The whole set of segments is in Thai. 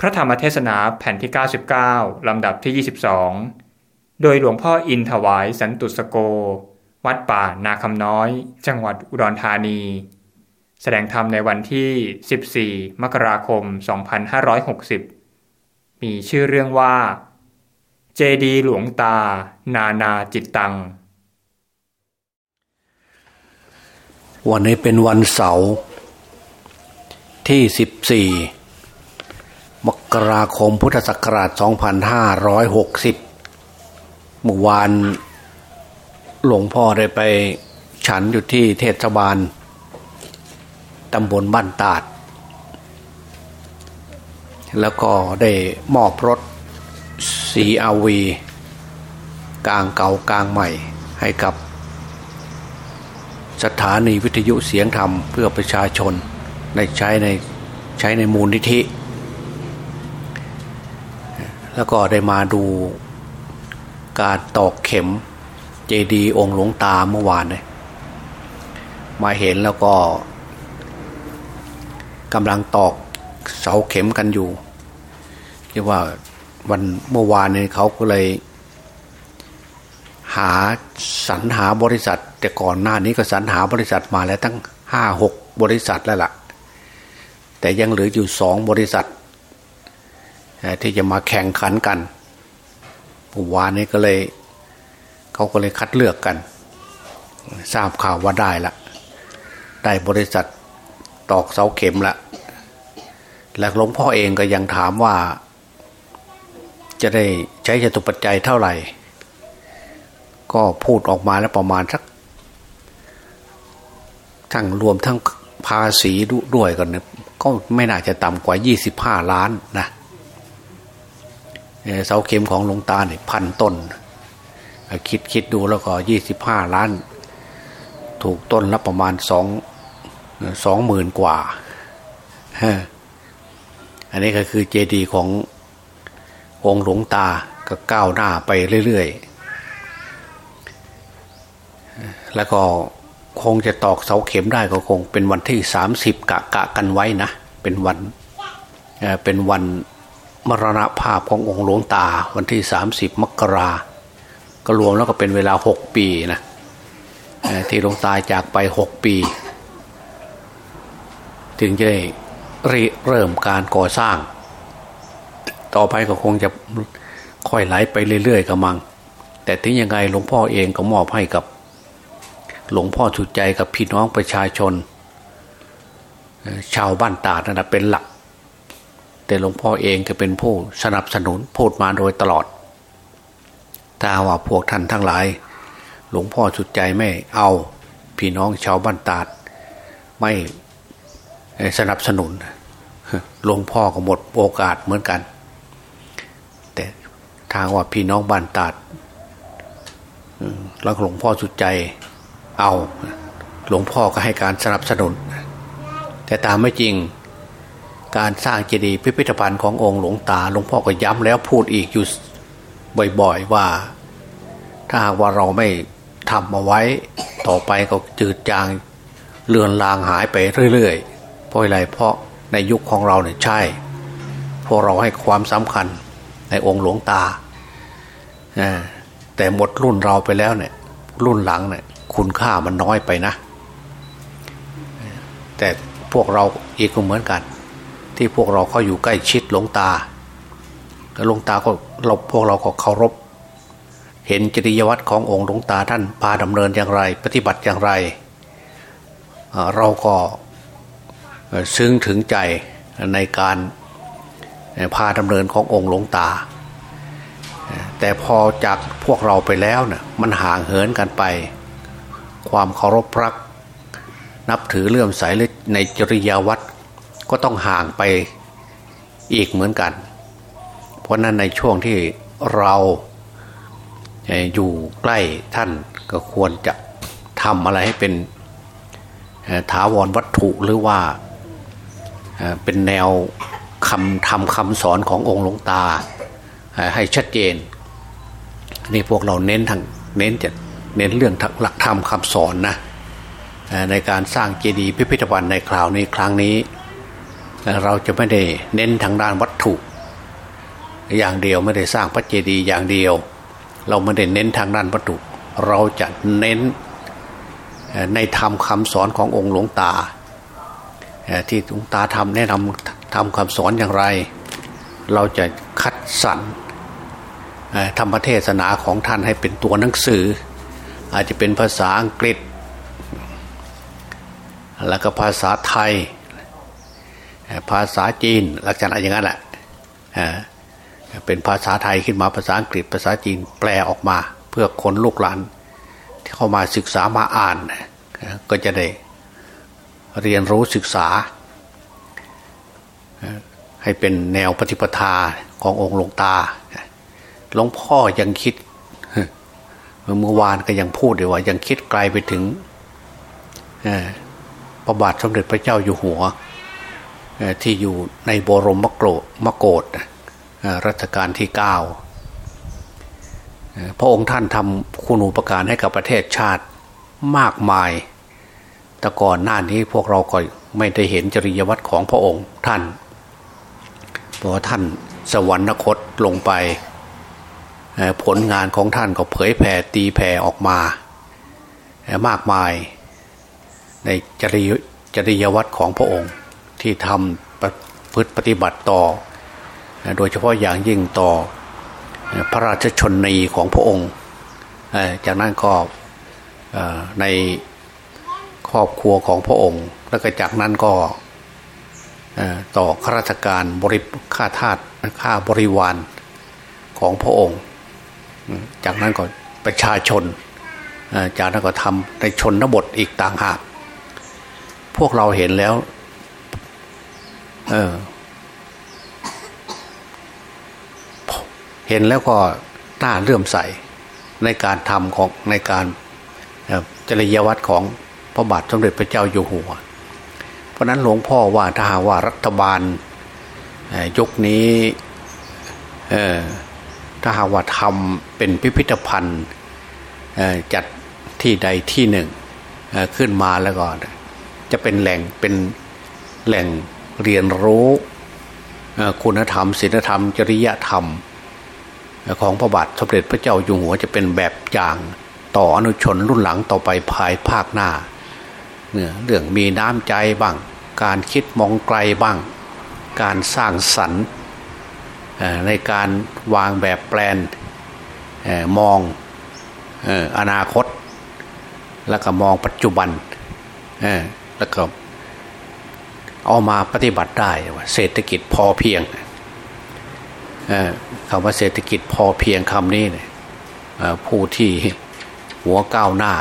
พระธรรมเทศนาแผ่นที่ 99 ลำดับที่ 22 โดยหลวงพ่ออินถวายสันตุสโก วัดป่านาคำน้อย จังหวัดอุดรธานี แสดงธรรมในวันที่ 14 มกราคม 2560 มีชื่อเรื่องว่า เจดีหลวงตา นานาจิตตัง วันนี้เป็นวันเสาร์ที่ 14 กราคมพุทธศักราช 2560 เมื่อวานหลวงพ่อได้ไปฉันอยู่ที่เทศบาลตำบลบ้านตาด แล้วก็ได้มอบรถสีอาวีกลางเก่ากลางใหม่ให้กับ สถานีวิทยุเสียงธรรมเพื่อประชาชนในใช้ในใช้ในมูลนิธิ แล้วก็ได้มาดูการตอกเข็มเจดีย์องค์หลวงตาเมื่อวานเลยมาเห็นแล้วก็กำลังตอกเสาเข็มกันอยู่เรียกว่าวันเมื่อวานเนี่ยเขาก็เลย หาสรรหาบริษัท แต่ก่อนหน้านี้ก็สรรหาบริษัทมาแล้วตั้งห้าหกบริษัทแล้วล่ะ แต่ยังเหลืออยู่สองบริษัท ที่จะมาแข่งขันกันผมวานนี้ก็เลยเขาก็เลยคัดเลือกกัน ทราบข่าวว่าได้ละ ได้บริษัทตอกเสาเข็มละ และหลวงพ่อเองก็ยังถามว่า จะได้ใช้จตุปัจจัยเท่าไหร่ ก็พูดออกมาแล้วประมาณสัก ทั้งรวมทั้งภาษีด้วยกันเนี่ยก็ไม่น่าจะต่ำกว่ายี่สิบห้าล้านนะ เสาเข็มของหลวงตาเนี่ยพันต้น คิดคิดดูแล้วก็ยี่สิบห้าล้าน ถูกต้นละประมาณสองสองหมื่นกว่า อันนี้ก็คือเจดีย์ขององค์หลวงตาก็ก้าวหน้าไปเรื่อยๆ แล้วก็คงจะตอกเสาเข็มได้ก็คงเป็นวันที่สามสิบกะกะกันไว้นะ เป็นวันเป็นวัน มรณภาพขององค์หลวงตาวันที่สามสิบมกราก็รวมแล้วก็เป็นเวลาหกปีนะที่หลวงตาจากไปหกปี ถึงจะได้เริ่มการก่อสร้าง ต่อไปก็คงจะค่อยไหลไปเรื่อยๆกับมัง แต่ถึงยังไงหลวงพ่อเองก็มอบให้กับ หลวงพ่อสุดใจกับพี่น้องประชาชน ชาวบ้านตาดนั่นเป็นหลัก แต่หลวงพ่อเองก็เป็นผู้สนับสนุนพูดมาโดยตลอด ถ้าว่าพวกท่านทั้งหลาย หลวงพ่อสุดใจไม่เอาพี่น้องชาวบ้านตาด ไม่สนับสนุนหลวงพ่อก็หมดโอกาสเหมือนกัน แต่ทางว่าพี่น้องบ้านตาดแล้วหลวงพ่อสุดใจเอาหลวงพ่อก็ให้การสนับสนุน แต่ตามไม่จริง การสร้างเจดีย์พิพิธภัณฑ์ขององค์หลวงตาหลวงพ่อก็ย้ำแล้วพูดอีกอยู่บ่อยๆว่า ถ้าหากว่าเราไม่ทำเอาไว้ต่อไปก็จืดจางเลือนลางหายไปเรื่อยๆเพราะอะไรเพราะในยุคของเราเนี่ยใช่ พวกเราให้ความสำคัญในองค์หลวงตา แต่หมดรุ่นเราไปแล้วเนี่ยรุ่นหลังเนี่ยคุณค่ามันน้อยไปนะ แต่พวกเราอีกก็เหมือนกัน ที่พวกเราเขาอยู่ใกล้ชิดหลวงตาแล้วหลวงตาก็เราพวกเราก็เคารพ เห็นจริยวัตรขององค์หลวงตาท่านพาดำเนินอย่างไร ปฏิบัติอย่างไร เราก็ซึ้งถึงใจในการพาดำเนินขององค์หลวงตา แต่พอจากพวกเราไปแล้วเนะ่ยมันห่างเหินกันไป ความเคารพรัก นับถือเลื่อมใสในจริยวัตร ก็ต้องห่างไปอีกเหมือนกัน เพราะนั้นในช่วงที่เราอยู่ใกล้ท่านก็ควรจะทำอะไรให้เป็นถาวรวัตถุหรือว่าเป็นแนวคำทำคำสอนขององค์หลวงตา ให้ชัดเจนนี่พวกเราเน้นทางเน้นจะเน้นเรื่องหลักธรรมคำสอนนะในการสร้างเจดีย์พิพิธภัณฑ์ในคราวนี้ครั้งนี้ เราจะไม่ได้เน้นทางด้านวัตถุ อย่างเดียวไม่ได้สร้างพระเจดีย์อย่างเดียว เราไม่ได้เน้นทางด้านวัตถุ เราจะเน้นในธรรมคำสอนขององค์หลวงตา ที่หลวงตาทำแนะนำทำคำสอนอย่างไร เราจะคัดสรรธรรมเทศนาของท่านให้เป็นตัวหนังสือ อาจจะเป็นภาษาอังกฤษ แล้วก็ภาษาไทย ภาษาจีนลักษณะอย่างนั้นแหละเป็นภาษาไทยขึ้นมาภาษาอังกฤษภาษาจีนแปลออกมา เพื่อคนลูกหลานที่เข้ามาศึกษามาอ่าน ก็จะได้เรียนรู้ศึกษา ให้เป็นแนวปฏิปทาขององค์หลวงตาหลวงพ่อยังคิดเมื่อวานก็ยังพูดเลยว่า ยังคิดไกลไปถึงพระบาทสมเด็จพระเจ้าอยู่หัว ที่อยู่ในบรมมโกรมโกดรัชกาลที่เก้าพระองค์ท่านทำคุณูปการให้กับประเทศชาติมากมาย แต่ก่อนหน้านี้พวกเราก็ไม่ได้เห็นจริยวัตรของพระองค์ท่านเพราะท่านสวรรคตลงไป ผลงานของท่านก็เผยแผ่ตีแผ่ออกมามากมายในจริยจริยวัตรของพระองค์ ที่ทำพฤติปฏิบัติต่อ โดยเฉพาะอย่างยิ่งต่อพระราชชนนีของพระองค์ จากนั้นก็ในครอบครัวของพระองค์ แล้วก็จากนั้นก็ต่อข้าราชการบริค่าทาสค่าบริวารของพระองค์ จากนั้นก็ประชาชน จากนั้นก็ทำในชนบทอีกต่างหาก พวกเราเห็นแล้ว เออ เห็นแล้วก็น่าเลื่อมใสในการทำของในการจริยวัตรของพระบาทสมเด็จพระเจ้าอยู่หัว เพราะนั้นหลวงพ่อว่าถ้าว่ารัฐบาลยกนี้ถ้าหาว่าทำเป็นพิพิธภัณฑ์จัดที่ใดที่หนึ่งขึ้นมาแล้วก็จะเป็นแหล่งเป็นแหล่ง เรียนรู้คุณธรรมศีลธรรม จริยธรรม ของพระบาทสมเด็จพระเจ้าอยู่หัวจะเป็นแบบอย่างต่ออนุชนรุ่นหลังต่อไปภายภาคหน้าเนี่ยเรื่องมีน้ำใจบ้าง การคิดมองไกลบ้าง การสร้างสรรค์ในการวางแบบแปลนมองอนาคต แล้วก็มองปัจจุบันแล้วก็ เอามาปฏิบัติได้ว่าเศรษฐกิจพอเพียงคำว่าเศรษฐกิจพอเพียงคำนี้ผู้ที่หัวก้าวหน้า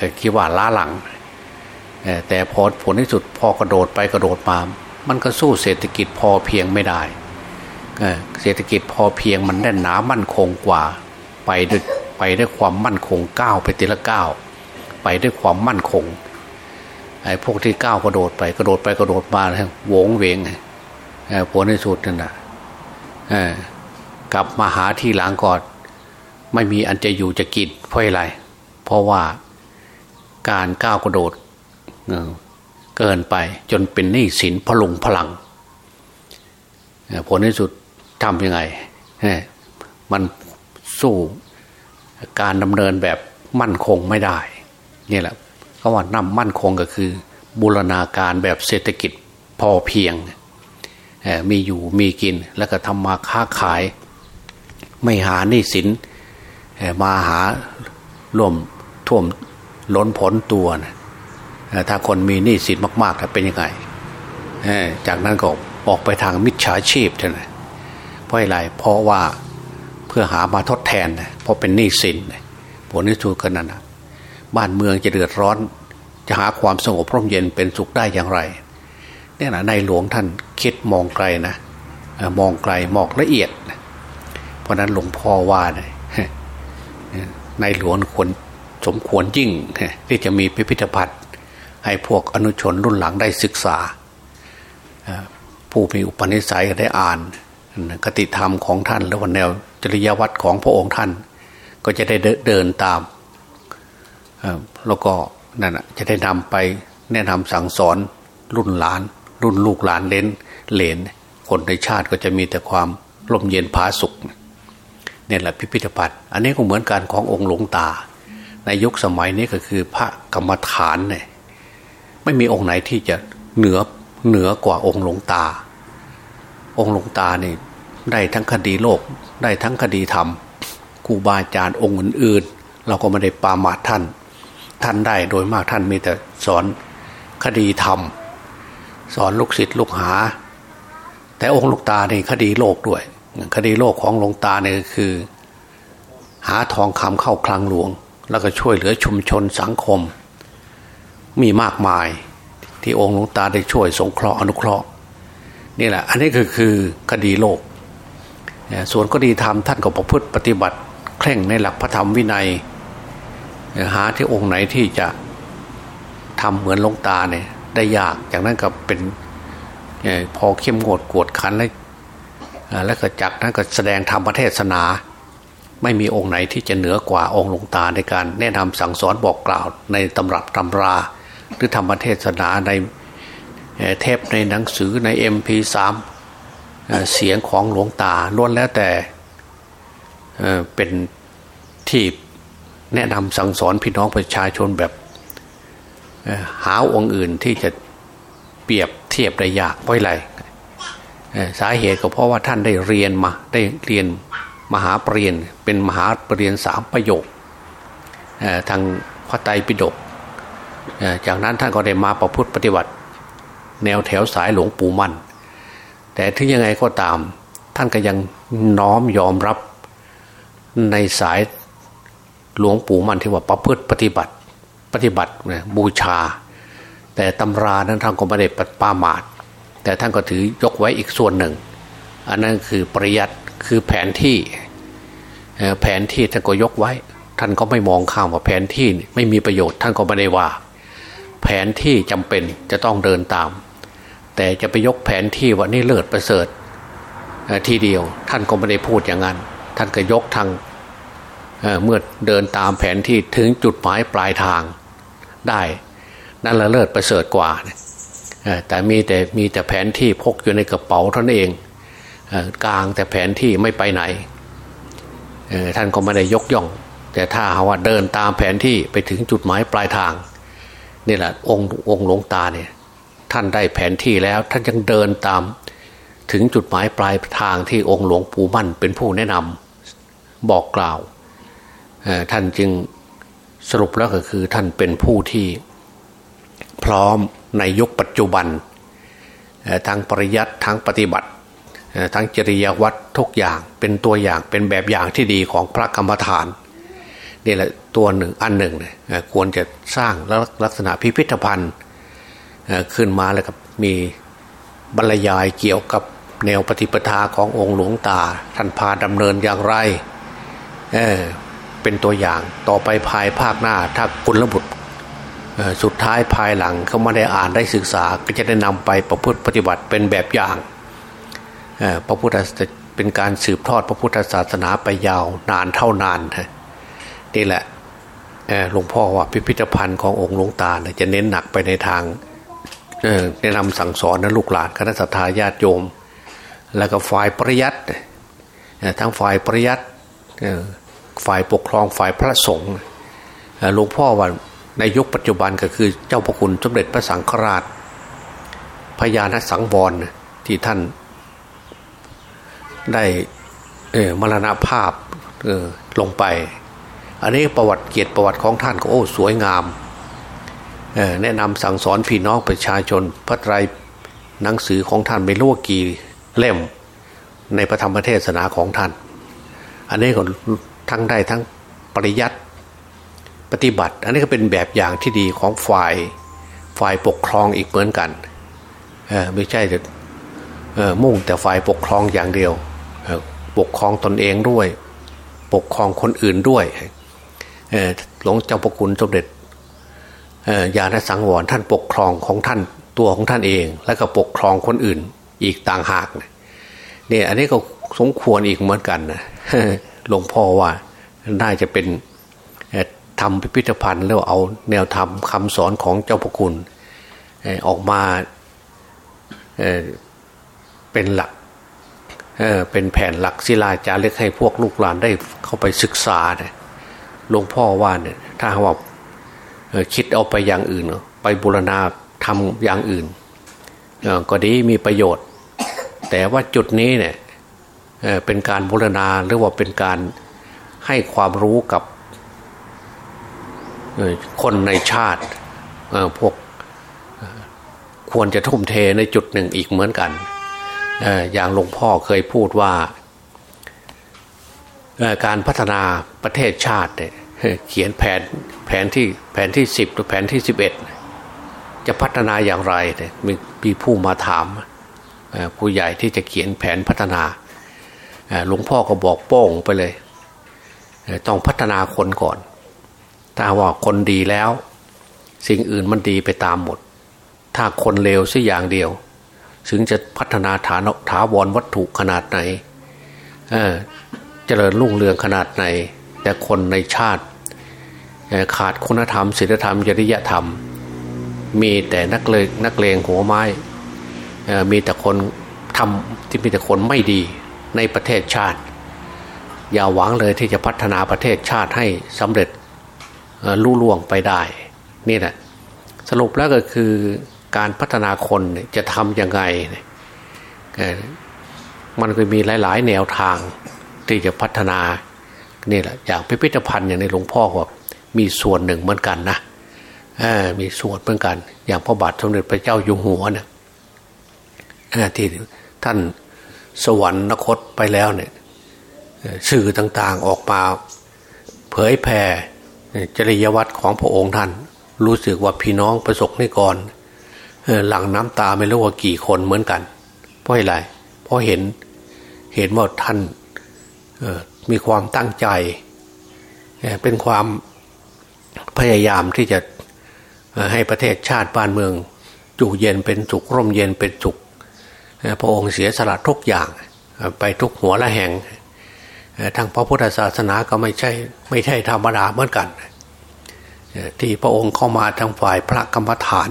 ก็คิดว่าล้าหลัง แต่พอผลที่สุดพอกระโดดไปกระโดดมา มันก็สู้เศรษฐกิจพอเพียงไม่ได้เศรษฐกิจพอเพียงมันแน่นหนามั่นคงกว่าไปด้วยไปด้วยความมั่นคงก้าวไปทีละก้าวไปด้วยความมั่นคง ไอ้พวกที่ก้าวกระโดดไปกระโดดไปกระโดดมาโวงเวงผลในสุดนั่นแหะกลับมาหาที่หลังก่อนไม่มีอันจะอยู่จะกินเพราะอะไร เพราะว่าการก้าวกระโดดเกินไปจนเป็นหนี้สินพลุงพลังผลในสุดทำยังไงมันสู้การดำเนินแบบมั่นคงไม่ได้ นี่แหละ เขาว่านำมั่นคงก็คือ บูรณาการแบบเศรษฐกิจพอเพียง มีอยู่มีกินแล้วก็ทำมาค้าขาย ไม่หาหนี้สินมาหาร่วมท่วมล้นผลตัวนะถ้าคนมีหนี้สินมากๆจะเป็นยังไงจากนั้นก็ออกไปทางมิจฉาชีพเท่านั้นเพราะอะไรเพราะว่าเพื่อหามาทดแทนเพราะเป็นหนี้สินผลที่สุดก็นั่นนะ บ้านเมืองจะเดือดร้อน จะหาความสงบร่มเย็นเป็นสุขได้อย่างไรเนี่ยนะในหลวงท่านคิดมองไกลนะมองไกลมองละเอียด เพราะนั้นหลวงพ่อว่าในหลวงควรสมควรยิ่งที่จะมีพิพิธภัณฑ์ ให้พวกอนุชนรุ่นหลังได้ศึกษา ผู้มีอุปนิสัยได้อ่านกติธรรมของท่านและวันแนวจริยวัตรของพระองค์ท่าน ก็จะได้เดินตาม แล้วก็นั่นจะได้นำไปแนะนำสั่งสอนรุ่นหลาน รุ่นลูกหลานเลนเหลนคนในชาติก็จะมีแต่ความลมเย็นผาสุกเนี่ยแหละพิพิธภัณฑ์ อันนี้ก็เหมือนกันขององค์หลวงตา ในยุคสมัยนี้ก็คือพระกรรมฐานเนี่ยไม่มีองค์ไหนที่จะเหนือเหนือกว่าองค์หลวงตา องค์หลวงตาเนี่ยได้ทั้งคดีโลกได้ทั้งคดีธรรมครูบาอาจารย์องค์อื่นๆ เราก็ไม่ได้ปามาท่าน ท่านได้โดยมากท่านมีแต่สอนคดีธรรม สอนลูกศิษย์ลูกหา แต่องค์ลวงตาในคดีโลกด้วย คดีโลกของหลวงตาเนี่ยคือ หาทองคำเข้าคลังหลวง แล้วก็ช่วยเหลือชุมชนสังคม มีมากมายที่องค์หลวงตาได้ช่วยสงเคราะห์อนุเคราะห์นี่แหละ อันนี้คือคือคดีโลก ส่วนคดีธรรมท่านก็ประพฤติปฏิบัติ เคร่งในหลักพระธรรมวินัย หาที่องค์ไหนที่จะทำเหมือนหลวงตาเนี่ย ได้ยากจากนั้นก็เป็นพอเข้มงวดกวดขันแล้วแล้วก็จากนั้นก็แสดงธรรมเทศนา ไม่มีองค์ไหนที่จะเหนือกว่าองค์หลวงตาในการแนะนำสั่งสอนบอกกล่าวในตำรับตำรา หรือธรรมเทศนาในเทปในหนังสือใน MP3 เสียงของหลวงตาล้วนแล้วแต่เป็นที่ แนะนำสั่งสอนพี่น้องประชาชนแบบหาองค์อื่นที่จะเปรียบเทียบได้ยากเพราะอะไรสาเหตุก็เพราะว่าท่านได้เรียนมาได้เรียนมหาปรริญญาเป็นมหาปรริญญาสามประโยคทางพระไตรปิฎกจากนั้นท่านก็ได้มาประพฤติปฏิบัติ แนวแถวสายหลวงปู่มั่น แต่ถึงยังไงก็ตาม ท่านก็ยังน้อมยอมรับในสาย หลวงปู่มั่นที่ว่าประพฤติปฏิบัติปฏิบัติบูชา แต่ตำรานั้นท่านก็ไม่ได้ปปามาดแต่ท่านก็ถือยกไว้อีกส่วนหนึ่ง อันนั้นคือปริยัติคือแผนที่แผนที่ท่านก็ยกไว้ ท่านก็ไม่มองข้ามว่าแผนที่ไม่มีประโยชน์ท่านก็ไม่ได้ว่า แผนที่จำเป็นจะต้องเดินตาม แต่จะไปยกแผนที่ว่านี่เลิศประเสริฐทีเดียว ท่านก็ไม่ได้พูดอย่างนั้น ท่านก็ยกทาง เมื่อเดินตามแผนที่ถึงจุดหมายปลายทางได้ นั่นละเลิศประเสริฐกว่า แต่มีแต่มีแต่แผนที่พกอยู่ในกระเป๋าท่านเองกลางแต่แผนที่ไม่ไปไหน ท่านก็ไม่ได้ยกย่อง แต่ถ้าหาว่าเดินตามแผนที่ไปถึงจุดหมายปลายทางนี่แหละองค์องค์หลวงตาเนี่ยท่านได้แผนที่แล้วท่านยังเดินตามถึงจุดหมายปลายทางที่องค์หลวงปู่มั่นเป็นผู้แนะนำบอกกล่าว ท่านจึงสรุปแล้วก็คือท่านเป็นผู้ที่พร้อมในยุคปัจจุบันทั้งปริยัติทั้งปฏิบัติทั้งจริยวัตรทุกอย่างเป็นตัวอย่างเป็นแบบอย่างที่ดีของพระกรรมฐานนี่แหละตัวหนึ่งอันหนึ่งควรจะสร้างลักษณะพิพิธภัณฑ์ขึ้นมาแล้วกับมีบรรยายเกี่ยวกับแนวปฏิปทาขององค์หลวงตาท่านพาดำเนินอย่างไร เป็นตัวอย่างต่อไปภายภาคหน้าถ้าคุณระบุสุดท้ายภายหลังเขาไม่ได้อ่านได้ศึกษาก็จะได้นำไปประพฤติปฏิบัติเป็นแบบอย่างพระพุทธเป็นการสืบทอดพระพุทธศาสนาไปยาวนานเท่านานนี่แหละหลวงพ่อว่าพิพิธภัณฑ์ขององค์หลวงตาจะเน้นหนักไปในทางแนะนำสั่งสอนนะลูกหลานคณะสัตยาญาติโยม แล้วก็ฝ่ายปริยัติทั้งฝ่ายปริยัติ ฝ่ายปกครองฝ่ายพระสงฆ์หลวงพ่อว่าในยุคปัจจุบันก็คือเจ้าพระคุณสมเด็จพระสังฆราช พญาณสังวรที่ท่านได้มรณภาพลงไป อันนี้ประวัติเกียรติประวัติของท่านก็โอ้สวยงามแนะนำสั่งสอนพี่น้องประชาชน พระไตรหนังสือของท่านไม่รู้กี่เล่มในพระธรรมเทศนาของท่าน อันนี้ก็ ทั้งได้ทั้งปริยัติปฏิบัติ อันนี้ก็เป็นแบบอย่างที่ดีของฝ่ายฝ่ายปกครองอีกเหมือนกันไม่ใช่จะมุ่งแต่ฝ่ายปกครองอย่างเดียว ปกครองตนเองด้วย ปกครองคนอื่นด้วยหลวงเจ้าประคุณสมเด็จญาณสังวรท่านปกครองของท่านตัวของท่านเอง แล้วก็ปกครองคนอื่นอีกต่างหากเนี่ยอันนี้ก็สมควรอีกเหมือนกันนะ หลวงพ่อว่าน่าจะเป็นทำพิพิธภัณฑ์แล้วเอาแนวธรรมคำสอนของเจ้าพระคุณออกมาเป็นหลักเป็นแผ่นหลักศิลาจารึกให้พวกลูกหลานได้เข้าไปศึกษาเนี่ยหลวงพ่อว่าเนี่ยถ้าว่าคิดเอาไปอย่างอื่น ไปบูรณาทำอย่างอื่นก็ดีมีประโยชน์ แต่ว่าจุดนี้เนี่ย เป็นการบูรณาหรือว่าเป็นการให้ความรู้กับคนในชาติพวกควรจะทุ่มเทในจุดหนึ่งอีกเหมือนกันอย่างหลวงพ่อเคยพูดว่าการพัฒนาประเทศชาติเขียนแผนแผนที่แผนที่สิบหรือแผนที่สิบเอ็ดจะพัฒนาอย่างไรมีมีผู้มาถามผู้ใหญ่ที่จะเขียนแผนพัฒนา หลวงพ่อก็บอกโป้งไปเลย ต้องพัฒนาคนก่อน ถ้าว่าคนดีแล้ว สิ่งอื่นมันดีไปตามหมด ถ้าคนเลวสักอย่างเดียว ถึงจะพัฒนาฐานถาวรวัตถุขนาดไหนเเจริญรุ่งเรืองขนาดไหน แต่คนในชาติ ขาดคุณธรรมศีลธรรมจริยธรรม มีแต่นักเลงนักเลงหัวไม้มีแต่คนทำที่มีแต่คนไม่ดี ในประเทศชาติ อย่าหวังเลยที่จะพัฒนาประเทศชาติให้สำเร็จลู่ล่วงไปได้นี่แหละสรุปแล้วก็คือการพัฒนาคนจะทำยังไง มันก็มีหลาย ๆ แนวทางที่จะพัฒนานี่แหละอย่างพิพิธภัณฑ์อย่างในหลวงพ่อก็มีส่วนหนึ่งเหมือนกันนะมีส่วนเหมือนกัน อย่างพระบาทสมเด็จพระเจ้าอยู่หัวเนี่ยที่ท่าน สวรรคตไปแล้วเนี่ยสื่อต่างๆออกมา เผยแผ่จริยวัตรของพระองค์ท่าน รู้สึกว่าพี่น้องประสบนิกรหลังน้ำตาไม่รู้ว่ากี่คนเหมือนกัน เพราะอะไรเพราะเห็นเห็นว่าท่านมีความตั้งใจ เป็นความพยายามที่จะให้ประเทศชาติบ้านเมืองอยู่เย็นเป็นสุขร่มเย็นเป็นสุข พระองค์เสียสละทุกอย่างไปทุกหัวละแห่งทางพระพุทธศาสนาก็ไม่ใช่ไม่ใช่ธรรมดาเหมือนกันที่พระองค์เข้ามาทางฝ่ายพระกรรมฐาน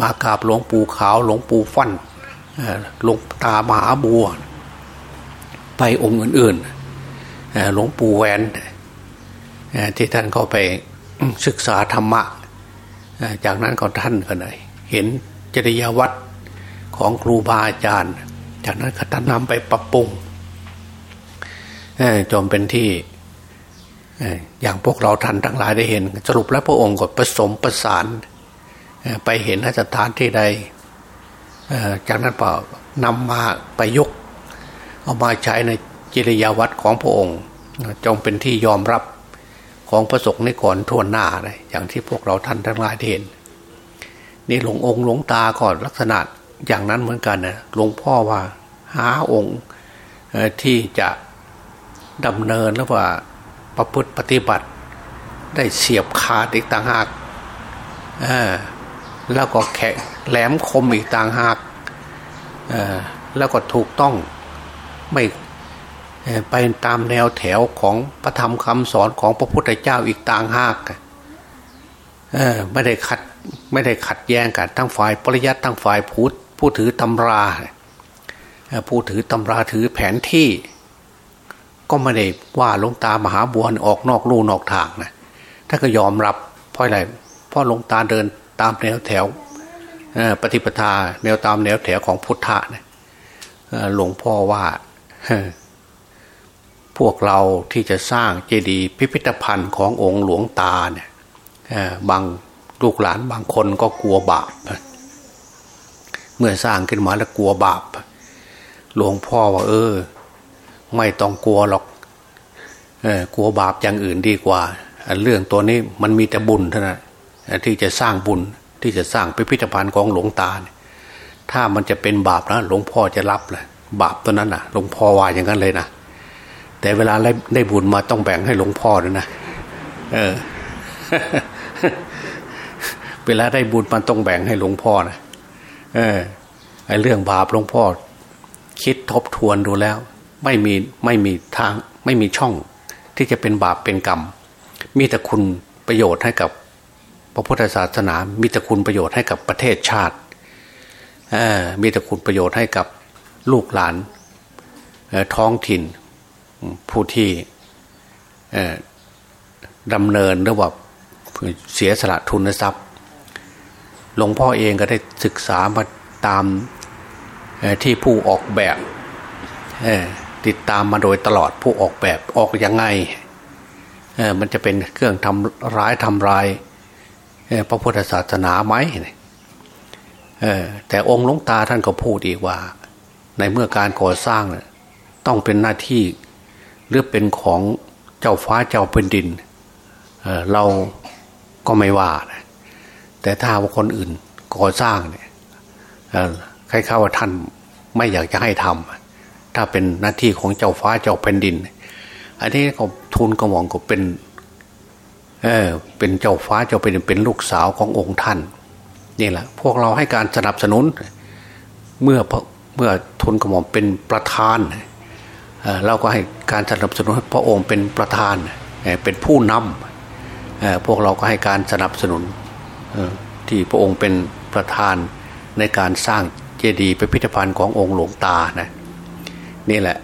มากราบหลวงปู่ขาวหลวงปู่ฟันหลวงตามหาบัว ไปองค์อื่นๆหลวงปู่แหวนที่ท่านเข้าไปศึกษาธรรมะ จากนั้นก็ท่านก็เลยเห็นจริยวัตร ของครูบาอาจารย์ จากนั้นก็ท่านำไปปรับปรุงจนเป็นที่อย่างพวกเราท่านทั้งหลายได้เห็น สรุปแล้วพระองค์ก็ผสมประสานไปเห็นสถานที่ใดจากนั้นเปล่านำมาไปยกเอามาใช้ในจิริยาวัดของพระองค์ จงเป็นที่ยอมรับของพระสงฆ์ในก่อนทั่วหน้าเลยอย่างที่พวกเราท่านทั้งหลายเห็น นี่หลวงองค์หลวงตาก่อนลักษณะ อย่างนั้นเหมือนกันนะหลวงพ่อว่าหาองค์ที่จะดำเนินแล้วว่าประพฤติปฏิบัติ ได้เสียบขาดอีกต่างหากแล้วก็แขกแหลมคมอีกต่างหากแล้วก็ถูกต้องไม่ไปตามแนวแถวของพระธรรมคำสอนของพระพุทธเจ้าอีกต่างหากไม่ได้ขัดไม่ได้ขัดแย้งกันทั้งฝ่ายปริยัติทั้งฝ่ายพูด ผู้ถือตำรา ผู้ถือตำราถือแผนที่ ก็ไม่ได้ว่าหลวงตามหาบัวออกนอกลู่นอกทางนะถ้าก็ยอมรับเพราะอะไรเพราะลวงตาเดินตามแนวแถวปฏิปทาแนวตามแนวแถวของพุทธะนี่ยหลวงพ่อว่าพวกเราที่จะสร้างเจดีย์พิพิธภัณฑ์ขององค์หลวงตาเนี่ยบางลูกหลานบางคนก็กลัวบาป เมื่อสร้างขึ้นมาแล้วกลัวบาป หลวงพ่อว่าเออ ไม่ต้องกลัวหรอกเออกลัวบาปอย่างอื่นดีกว่าเรื่องตัวนี้มันมีแต่บุญเท่านั้นที่จะสร้างบุญที่จะสร้างพิพิธภัณฑ์ของหลวงตาเนี่ยถ้ามันจะเป็นบาปนะหลวงพ่อจะรับเลยบาปตัวนั้นนะหลวงพ่อว่าอย่างนั้นเลยนะแต่เวลาได้บุญมาต้องแบ่งให้หลวงพ่อด้วยนะเออ เวลาได้บุญมันต้องแบ่งให้หลวงพ่อนะ เออไอเรื่องบาปหลวงพ่อ คิดทบทวนดูแล้ว ไม่มีไม่มีทางไม่มีช่อง ที่จะเป็นบาปเป็นกรรม มีแต่คุณประโยชน์ให้กับ พระพุทธศาสนา มีแต่คุณประโยชน์ให้กับประเทศชาติมีแต่คุณประโยชน์ให้กับลูกหลานท้องถิ่น ผู้ที่ดำเนินหรือว่าเสียสละทุนทรัพย์ หลวงพ่อเองก็ได้ศึกษามาตามที่ผู้ออกแบบติดตามมาโดยตลอดผู้ออกแบบออกยังไงมันจะเป็นเครื่องทำร้ายทำลายพระพุทธศาสนาไหมแต่องค์หลวงตาท่านก็พูดอีกว่า ในเมื่อการก่อสร้างต้องเป็นหน้าที่หรือเป็นของเจ้าฟ้าเจ้าแผ่นดินเเราก็ไม่ว่านะ แต่ถ้าว่าคนอื่นก่อสร้างเนี่ยใครเข้าว่าท่านไม่อยากจะให้ทำถ้าเป็นหน้าที่ของเจ้าฟ้าเจ้าแผ่นดิน อันนี้ก็ทุนกระหม่อมก็เป็นเออเป็นเจ้าฟ้าเจ้าเป็นเป็นลูกสาวขององค์ท่านนี่แหละ พวกเราให้การสนับสนุน เมื่อเมื่อทุนกระหม่อมเป็นประธานเราก็ให้การสนับสนุนพระองค์เป็นประธานเป็นผู้นำพวกเราก็ให้การสนับสนุน ที่พระองค์เป็นประธานในการสร้างเจดีย์พิพิธภัณฑ์ขององค์หลวงตานะนี่แหละ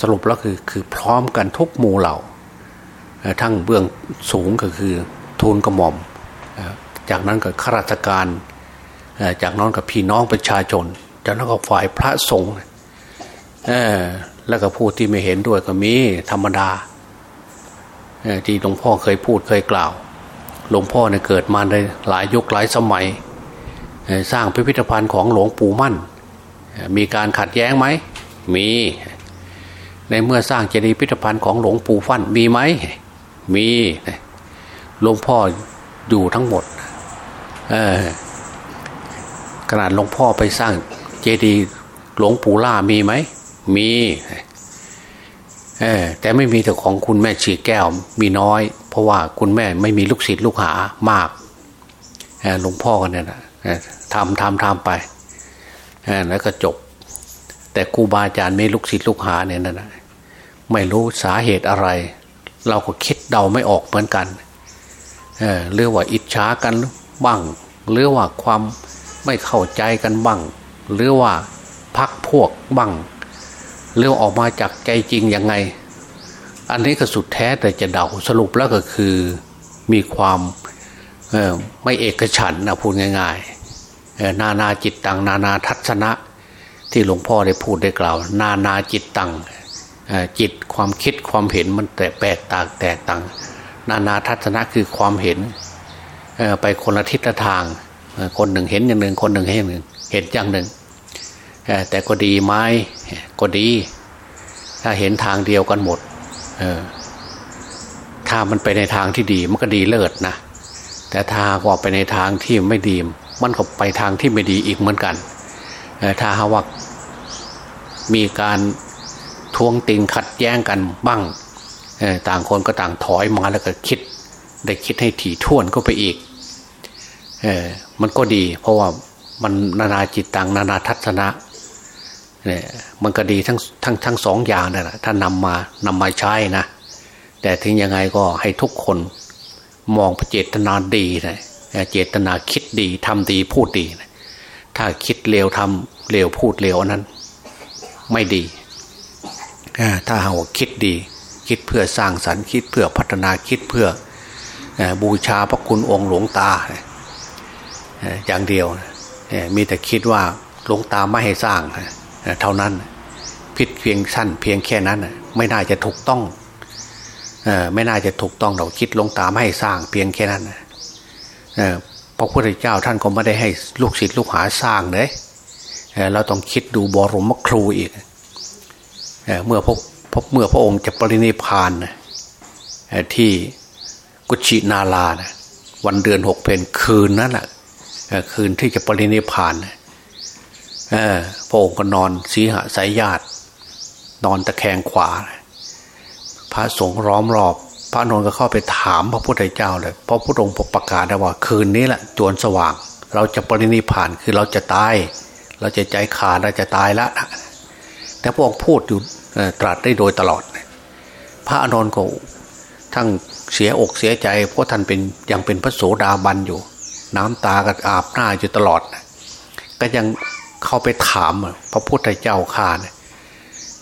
สรุปแล้วคือคือพร้อมกันทุกหมู่เหล่าทั้งเบื้องสูงก็คือทูลกระหม่อม จากนั้นก็ข้าราชการ จากนั้นกับพี่น้องประชาชน จากนั้นก็ฝ่ายพระสงฆ์แล้วก็ผู้ที่ไม่เห็นด้วยก็มีธรรมดาที่หลวงพ่อเคยพูดเคยกล่าว หลวงพ่อเนี่ยเกิดมาในหลายยุคหลายสมัย สร้างพิพิธภัณฑ์ของหลวงปู่มั่น มีการขัดแย้งไหม มี ในเมื่อสร้างเจดีย์พิพิธภัณฑ์ของหลวงปู่ฟั่นมีไหม มีหลวงพ่ออยู่ทั้งหมดขนาดหลวงพ่อไปสร้างเจดีย์หลวงปู่ล่ามีไหม มี แต่ไม่มีแต่ของคุณแม่ฉีแก้วมีน้อย เพราะว่าคุณแม่ไม่มีลูกศิษย์ลูกหามากหลวงพ่อกันเนี่ยนะทำทำทำไปแล้วก็จบ แต่ครูบาอาจารย์ไม่ลูกศิษย์ลูกหาเนี่ยนะไม่รู้สาเหตุอะไร เราก็คิดเดาไม่ออกเหมือนกันเรื่องว่าอิจฉากันบ้างหรือว่าความไม่เข้าใจกันบ้างหรือว่าพักพวกบ้าง เรื่องออกมาจากใจจริงยังไง อันนี้ก็สุดแท้แต่จะเดาสรุปแล้วก็คือมีความไม่เอกฉันนะพูดง่ายๆ นานาจิตตัง นานาทัศนะ ที่หลวงพ่อได้พูดได้กล่าว นานาจิตตังจิตความคิดความเห็นมันแต่แตกต่างแตกต่าง นานาทัศนะคือความเห็นไปคนละทิศทาง คนหนึ่งเห็นอย่างหนึ่งคนหนึ่งเห็นอย่างหนึ่งเห็นอย่างหนึ่ง แต่ก็ดีไหมก็ดี ถ้าเห็นทางเดียวกันหมดถ้ามันไปในทางที่ดีมันก็ดีเลิศนะแต่ถ้าว่าไปในทางที่ไม่ดี มันก็ไปทางที่ไม่ดีอีกเหมือนกันถ้าหาว่ามีการทวงติงขัดแย้งกันบ้างต่างคนก็ต่างถอยมาแล้วก็คิด ได้คิดให้ถี่ถ้วนก็ไปอีกมันก็ดี เพราะว่ามันนานาจิตตังนานาทัศนะ เนี่ยมันก็ดีทั้งทั้งทั้งสองอย่างนั่นแหละถ้านำมานำมาใช้นะ แต่ถึงยังไงก็ให้ทุกคนมองเจตนาดีนะเจตนาคิดดีทำดีพูดดีนะถ้าคิดเลวทำเลวพูดเลวนั้น ไม่ดี ถ้าเราคิดดี คิดเพื่อสร้างสรรค์คิดเพื่อพัฒนาคิดเพื่อบูชาพระคุณองค์หลวงตาอย่างเดียวมีแต่คิดว่าหลวงตาไม่ให้สร้าง เท่านั้นพิษเพียงสั้นเพียงแค่นั้น ไม่น่าจะถูกต้องไม่น่าจะถูกต้องเราคิดลงตามให้สร้างเพียงแค่นั้นพระพุทธเจ้าท่านก็ไม่ได้ให้ลูกศิษย์ลูกหาสร้างเลยเราต้องคิดดูบรมครูอีกเมื่อพบเมื่อพระองค์จะปรินิพานที่กุชินาลานะวันเดือนหกเพนคืนนั้นแหละคืนที่จะปรินิพาน พระองค์ก็นอนสีหสายญาติ นอนตะแคงขวา พระสงฆ์ร้อมรอบ พระนนท์ก็เข้าไปถามพระพุทธเจ้าเลยพระพุทธองค์ประกาศว่า คืนนี้แหละจวนสว่าง เราจะปรินิพานคือเราจะตาย เราจะใจขาดเราจะตายละแต่พระองค์พูดอยู่ตรัสได้โดยตลอด พระอนนท์ก็ทั้งเสียอกเสียใจ เพราะท่านเป็นยังเป็นพระโสดาบันอยู่ น้ำตาก็อาบหน้าอยู่ตลอด ก็ยัง เข้าไปถามพระพุทธเจ้าข่าเนี่ย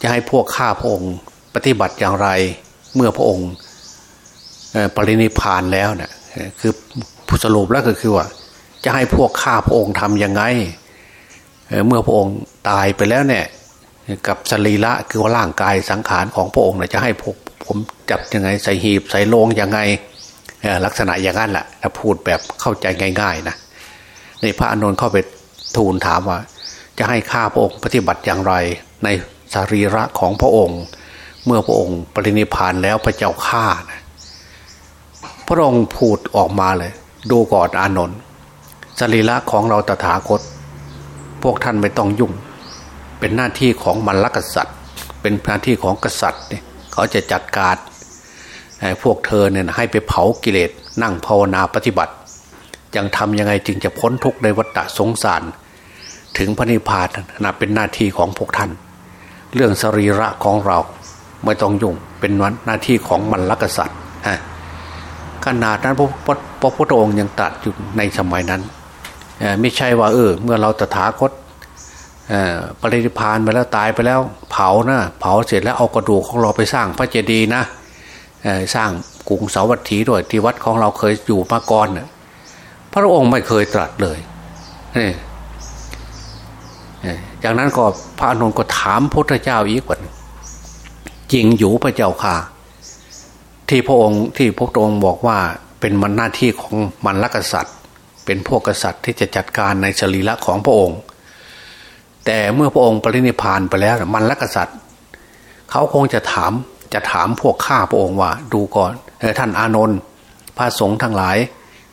จะให้พวกข้าพระองค์ปฏิบัติอย่างไรเมื่อพระองค์ปรินิพานแล้วเนะ่ยคือผู้สรุปแล้วก็คือว่า จะให้พวกข้าพระองค์ทำยังไงเมื่อพระองค์ตายไปแล้วเนี่ย กับสรีระคือว่าร่างกายสังขารของพระองค์จะให้พวกผมจับยังไงใส่หีบใส่โลงยังไงลักษณะอย่างนั้นแหละถ้าพูดแบบเข้าใจง่าย ๆนะในพระอนุนเข้าไปทูลถามว่า จะให้ข้าพระองค์ปฏิบัติอย่างไรในสรีระของพระองค์ เมื่อพระองค์ปรินิพานแล้วพระเจ้าข้านะพระองค์พูดออกมาเลย ดูก่อนอานนท์สรีระของเราตถาคต พวกท่านไม่ต้องยุ่ง เป็นหน้าที่ของมรรคกษัตริย์ เป็นหน้าที่ของกษัตริย์เนี่ยเขาจะจัดการพวกเธอเนี่ยให้ไปเผากิเลสนั่งภาวนาปฏิบัติยังทำยังไงจึงจะพ้นทุกข์ในวัฏสงสาร ถึงพระนิพพานนะเป็นหน้าที่ของพวกท่าน เรื่องสรีระของเราไม่ต้องยุ่งเป็นหน้าที่ของมรรคกษัตริย์ขนาดนั้นพระพระพุทธองค์ยังตัดอยู่ในสมัยนั้นไม่ใช่ว่าเออ เมื่อเราตถาคตปรินิพานไปแล้วตายไปแล้ว เผานะเผาเสร็จแล้วเอากระดูกของเราไปสร้างพระเจดีย์นะสร้างกรุงสาวัตถีด้วยที่วัดของเราเคยอยู่มาก่อนพระองค์ไม่เคยตรัสเลย จากนั้นก็พระอนุนก็ถามพระเจ้าอีกว่าจริงอยู่พระเจ้าค่ะ ที่พระองค์ที่พระองค์บอกว่าเป็นมันหน้าที่ของมันลกษัตริย์ เป็นพวกกษัตริย์ที่จะจัดการในสรีระของพระองค์ แต่เมื่อพระองค์ปรินิพานไปแล้วมันลกษัตริย์เขาคงจะถามจะถามพวกข้าพระองค์ว่า ดูก่อนท่านอานนท์พระสงฆ์ทั้งหลาย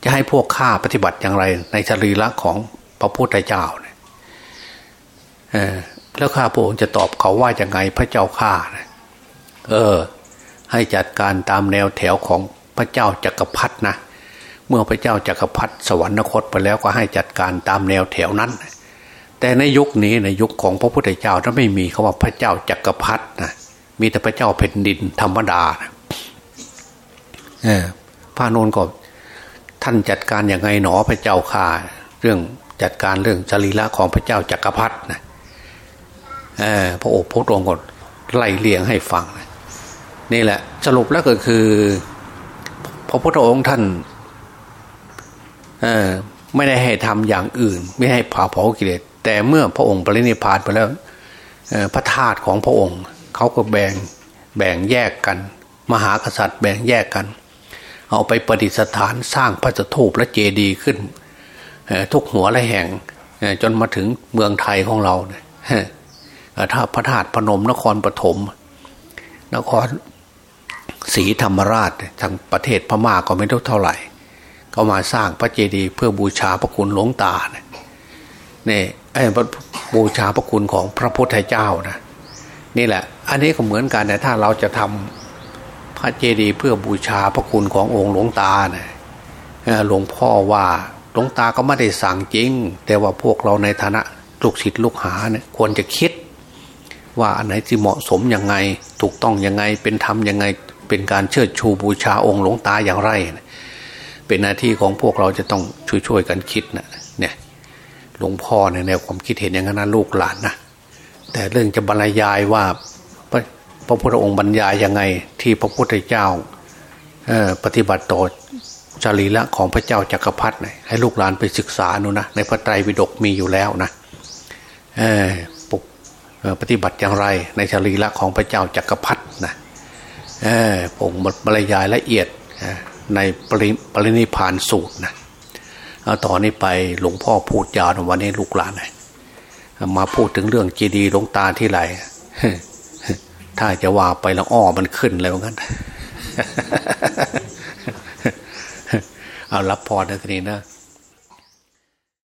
จะให้พวกข้าปฏิบัติอย่างไรในสรีระของพระพุทธเจ้าเนี่ย แล้วข้าพระองค์จะตอบเขาว่าอย่างไงพระเจ้าข้าเออ ให้จัดการตามแนวแถวของพระเจ้าจักรพรรดินะเมื่อพระเจ้าจักรพรรดิสวรรคตไปแล้วก็ให้จัดการตามแนวแถวนั้น แต่ในยุคนี้ในยุคของพระพุทธเจ้าถ้าไม่มีคาว่าพระเจ้าจักรพรรดินะมีแต่พระเจ้าแผ่นดินธรรมดานะเออพระนนก็ท่านจัดการอย่างไงหนอพระเจ้าข่าเรื่องจัดการเรื่องจริระของพระเจ้าจักรพรรดินะ พระโอษพระองค์ก็ไล่เลียงให้ฟัง นี่แหละ สรุปแล้วก็คือ พระพุทธองค์ท่านไม่ได้ให้ทำอย่างอื่น ไม่ให้เผาเผากิเลสแต่เมื่อพระองค์ปรินิพานไปแล้วพระธาตุของพระองค์เขาก็แบ่งแบ่งแยกกัน มหากษัตริย์แบ่งแยกกัน เอาไปประดิษฐานสร้างพระจูปและเจดีย์ขึ้นทุกหัวและแห่งจนมาถึงเมืองไทยของเราเนี่ย ถ้าพระธาตุพนมนครปฐมนครศรีธรรมราชทางประเทศพม่าก็ไม่เท่าไหร่ก็มาสร้างพระเจดีย์เพื่อบูชาพระคุณหลวงตาเนี่ยนี่ไอ้บูชาพระคุณของพระพุทธเจ้านะนี่แหละ อันนี้ก็เหมือนกันแต่ถ้าเราจะทำพระเจดีย์เพื่อบูชาพระคุณขององค์หลวงตาเนี่ยหลวงพ่อว่าหลวงตาก็ไม่ได้สั่งจริง แต่ว่าพวกเราในฐานะลูกศิษย์ลูกหาเนี่ยควรจะคิด ว่าอันไหนที่เหมาะสมยังไง ถูกต้องยังไงเป็นธรรมยังไง เป็นการเชิดชูบูชาองค์หลวงตาอย่างไร เป็นหน้าที่ของพวกเราจะต้องช่วยๆกันคิดนะเนี่ยหลวงพ่อในแนวความคิดเห็นอย่างนั้นลูกหลานนะแต่เรื่องจะบรรยายว่าพระพระพุทธองค์บรรยายยังไง ที่พระพุทธเจ้าปฏิบัติต่อจรีละของพระเจ้าจักรพรรดิให้ลูกหลานไปศึกษาหนูนะในพระไตรปิฎกมีอยู่แล้วนะ ปฏิบัติอย่างไรในจารีละของพระเจ้าจักรพรรดินะผมบรรยายละเอียดในปริปรินิพานสูตรนะเอาต่อนนี้ไปหลวงพ่อพูดยาววันนี้ลูกหลานเลยมาพูดถึงเรื่องจีดีหลวงตาที่ไรถ้าจะว่าไปแล้วอ้อมันขึ้นเลยว่างั้นเอารับพรในทีนี้นะ